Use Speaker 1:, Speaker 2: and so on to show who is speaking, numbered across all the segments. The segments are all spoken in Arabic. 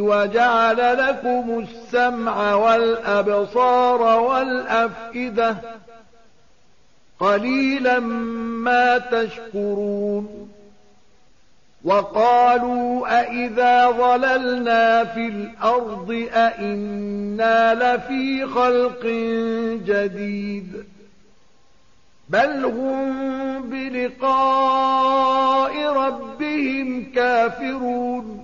Speaker 1: وجعل لكم السمع والأبصار والأفئدة قليلا ما تشكرون وقالوا أئذا ضللنا في الأرض أئنا لفي خلق جديد بل هم بلقاء ربهم كافرون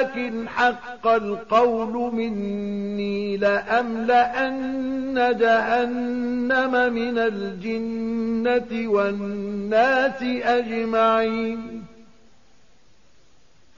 Speaker 1: ولكن حق القول مني لأملأن جهنم من الجنة والناس أجمعين.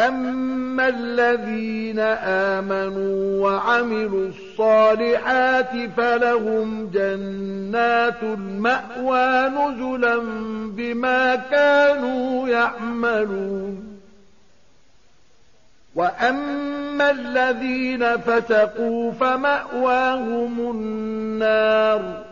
Speaker 1: أما الذين آمنوا وعملوا الصالحات فلهم جنات المأوى نزلا بما كانوا يعملون وأما الذين فتقوا فمأواهم النار